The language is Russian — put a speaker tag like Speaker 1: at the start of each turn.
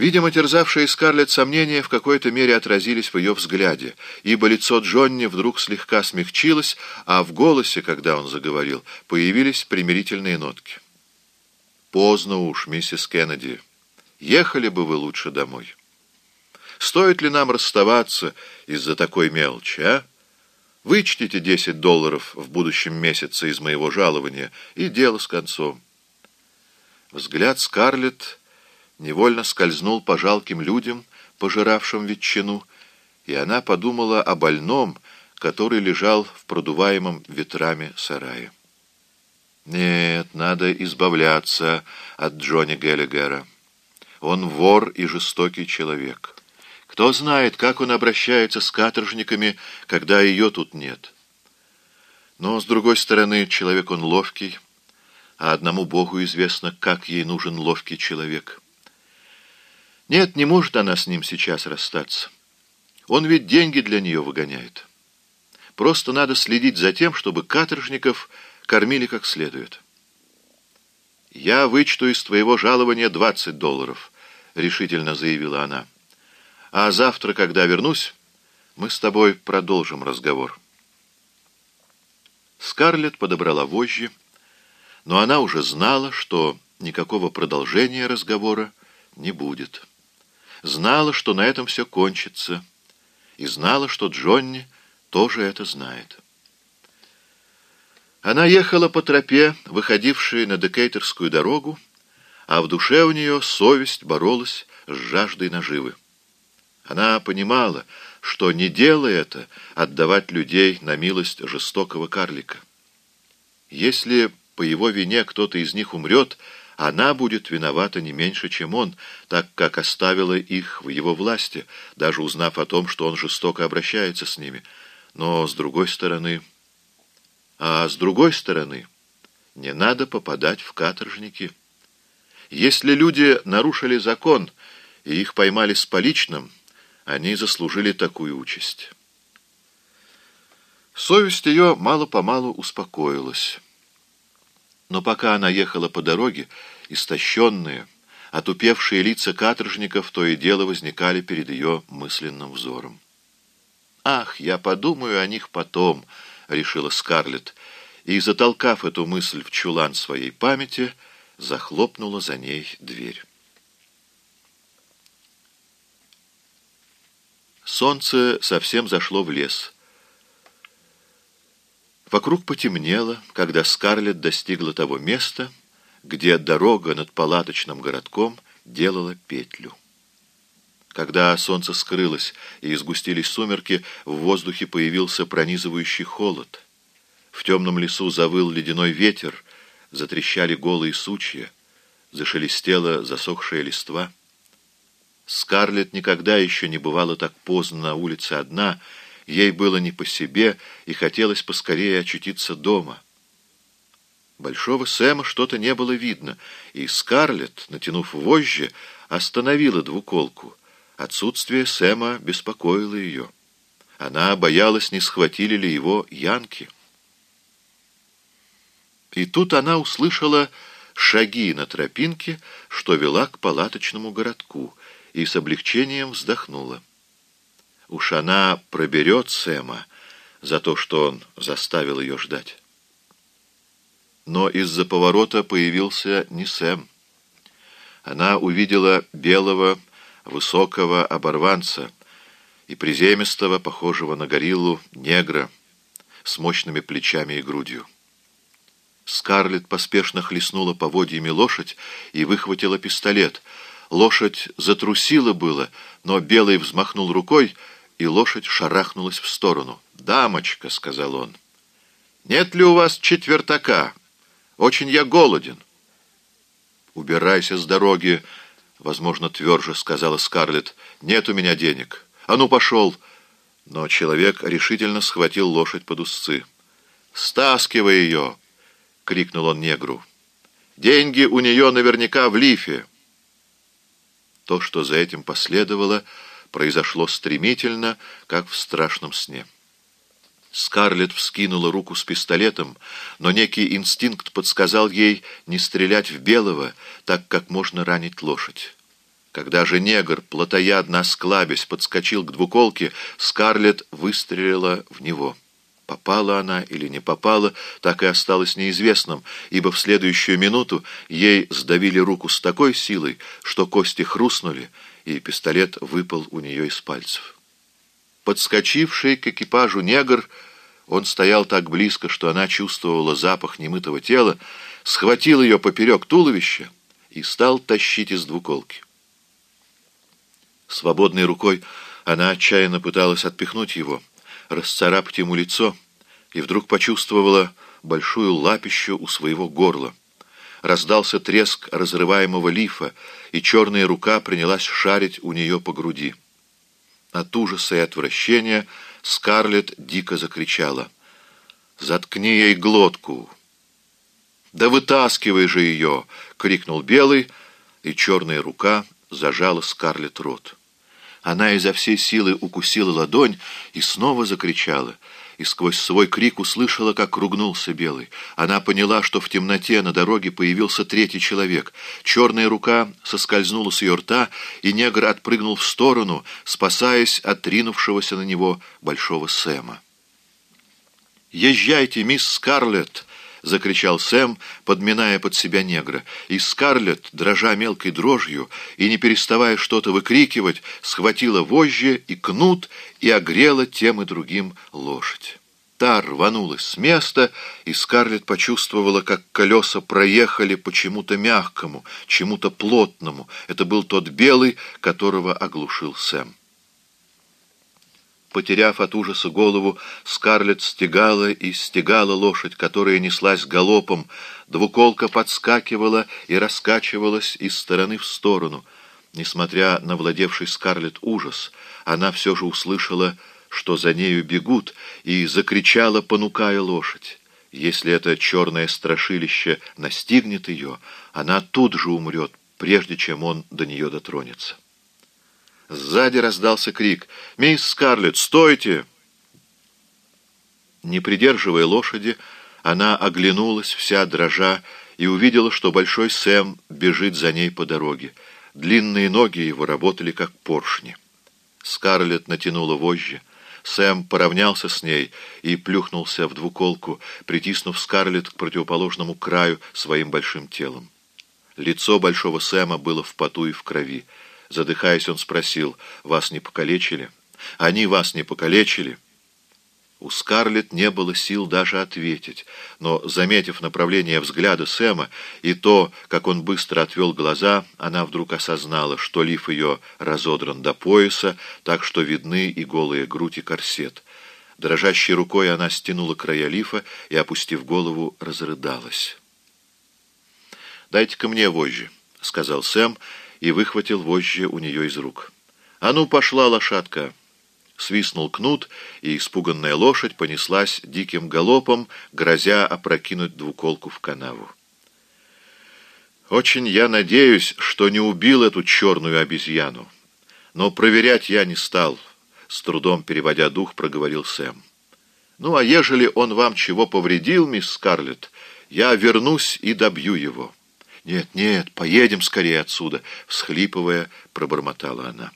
Speaker 1: Видимо, терзавшие Скарлетт сомнения в какой-то мере отразились в ее взгляде, ибо лицо Джонни вдруг слегка смягчилось, а в голосе, когда он заговорил, появились примирительные нотки. «Поздно уж, миссис Кеннеди. Ехали бы вы лучше домой. Стоит ли нам расставаться из-за такой мелочи, а? Вычтите 10 долларов в будущем месяце из моего жалования, и дело с концом». Взгляд Скарлетт невольно скользнул по жалким людям, пожиравшим ветчину, и она подумала о больном, который лежал в продуваемом ветрами сарае. Нет, надо избавляться от Джонни Геллигера. Он вор и жестокий человек. Кто знает, как он обращается с каторжниками, когда ее тут нет. Но, с другой стороны, человек он ловкий, а одному Богу известно, как ей нужен ловкий человек. Нет, не может она с ним сейчас расстаться. Он ведь деньги для нее выгоняет. Просто надо следить за тем, чтобы каторжников кормили как следует. «Я вычту из твоего жалования 20 долларов», — решительно заявила она. «А завтра, когда вернусь, мы с тобой продолжим разговор». Скарлетт подобрала вожжи, но она уже знала, что никакого продолжения разговора не будет знала, что на этом все кончится, и знала, что Джонни тоже это знает. Она ехала по тропе, выходившей на Декейтерскую дорогу, а в душе у нее совесть боролась с жаждой наживы. Она понимала, что не дело это отдавать людей на милость жестокого карлика. Если по его вине кто-то из них умрет, она будет виновата не меньше, чем он, так как оставила их в его власти, даже узнав о том, что он жестоко обращается с ними. Но с другой стороны... А с другой стороны, не надо попадать в каторжники. Если люди нарушили закон и их поймали с поличным, они заслужили такую участь. Совесть ее мало-помалу успокоилась. Но пока она ехала по дороге, истощенные, отупевшие лица каторжников то и дело возникали перед ее мысленным взором. «Ах, я подумаю о них потом», — решила Скарлетт, и, затолкав эту мысль в чулан своей памяти, захлопнула за ней дверь. Солнце совсем зашло в лес — Вокруг потемнело, когда Скарлетт достигла того места, где дорога над палаточным городком делала петлю. Когда солнце скрылось и изгустились сумерки, в воздухе появился пронизывающий холод. В темном лесу завыл ледяной ветер, затрещали голые сучья, зашелестела засохшая листва. Скарлетт никогда еще не бывала так поздно на улице одна — Ей было не по себе, и хотелось поскорее очутиться дома. Большого Сэма что-то не было видно, и Скарлетт, натянув вожжи, остановила двуколку. Отсутствие Сэма беспокоило ее. Она боялась, не схватили ли его янки. И тут она услышала шаги на тропинке, что вела к палаточному городку, и с облегчением вздохнула. Уж она проберет Сэма за то, что он заставил ее ждать. Но из-за поворота появился не Сэм. Она увидела белого, высокого оборванца и приземистого, похожего на гориллу, негра с мощными плечами и грудью. Скарлетт поспешно хлестнула поводьями лошадь и выхватила пистолет. Лошадь затрусила было, но Белый взмахнул рукой, и лошадь шарахнулась в сторону. «Дамочка», — сказал он, — «нет ли у вас четвертака? Очень я голоден». «Убирайся с дороги», — возможно, тверже сказала Скарлетт. «Нет у меня денег. А ну, пошел!» Но человек решительно схватил лошадь под узцы. «Стаскивай ее!» — крикнул он негру. «Деньги у нее наверняка в лифе». То, что за этим последовало, — произошло стремительно, как в страшном сне. Скарлетт вскинула руку с пистолетом, но некий инстинкт подсказал ей не стрелять в белого, так как можно ранить лошадь. Когда же негр, плотоядно осклабясь, подскочил к двуколке, Скарлетт выстрелила в него. Попала она или не попала, так и осталось неизвестным, ибо в следующую минуту ей сдавили руку с такой силой, что кости хрустнули, и пистолет выпал у нее из пальцев. Подскочивший к экипажу негр, он стоял так близко, что она чувствовала запах немытого тела, схватил ее поперек туловища и стал тащить из двуколки. Свободной рукой она отчаянно пыталась отпихнуть его — расцарапать ему лицо, и вдруг почувствовала большую лапищу у своего горла. Раздался треск разрываемого лифа, и черная рука принялась шарить у нее по груди. От ужаса и отвращения Скарлетт дико закричала. «Заткни ей глотку!» «Да вытаскивай же ее!» — крикнул Белый, и черная рука зажала Скарлетт рот. Она изо всей силы укусила ладонь и снова закричала. И сквозь свой крик услышала, как ругнулся Белый. Она поняла, что в темноте на дороге появился третий человек. Черная рука соскользнула с ее рта, и негр отпрыгнул в сторону, спасаясь от ринувшегося на него большого Сэма. «Езжайте, мисс Скарлетт!» — закричал Сэм, подминая под себя негра. И Скарлетт, дрожа мелкой дрожью и не переставая что-то выкрикивать, схватила вожжи и кнут и огрела тем и другим лошадь. Та рванулась с места, и Скарлетт почувствовала, как колеса проехали по чему-то мягкому, чему-то плотному. Это был тот белый, которого оглушил Сэм. Потеряв от ужаса голову, Скарлетт стегала и стегала лошадь, которая неслась галопом. Двуколка подскакивала и раскачивалась из стороны в сторону. Несмотря на владевший Скарлетт ужас, она все же услышала, что за нею бегут, и закричала, понукая лошадь. Если это черное страшилище настигнет ее, она тут же умрет, прежде чем он до нее дотронется. Сзади раздался крик. «Мисс Скарлетт, стойте!» Не придерживая лошади, она оглянулась, вся дрожа, и увидела, что Большой Сэм бежит за ней по дороге. Длинные ноги его работали, как поршни. Скарлетт натянула вожжи. Сэм поравнялся с ней и плюхнулся в двуколку, притиснув Скарлетт к противоположному краю своим большим телом. Лицо Большого Сэма было в поту и в крови. Задыхаясь, он спросил, «Вас не покалечили? Они вас не покалечили?» У Скарлетт не было сил даже ответить, но, заметив направление взгляда Сэма и то, как он быстро отвел глаза, она вдруг осознала, что лиф ее разодран до пояса, так что видны и голые грудь и корсет. Дрожащей рукой она стянула края лифа и, опустив голову, разрыдалась. «Дайте-ка мне вожжи», — сказал Сэм, — и выхватил вожжи у нее из рук. «А ну, пошла, лошадка!» Свистнул кнут, и испуганная лошадь понеслась диким галопом, грозя опрокинуть двуколку в канаву. «Очень я надеюсь, что не убил эту черную обезьяну. Но проверять я не стал», — с трудом переводя дух, проговорил Сэм. «Ну, а ежели он вам чего повредил, мисс Скарлетт, я вернусь и добью его». «Нет, нет, поедем скорее отсюда!» — всхлипывая, пробормотала она.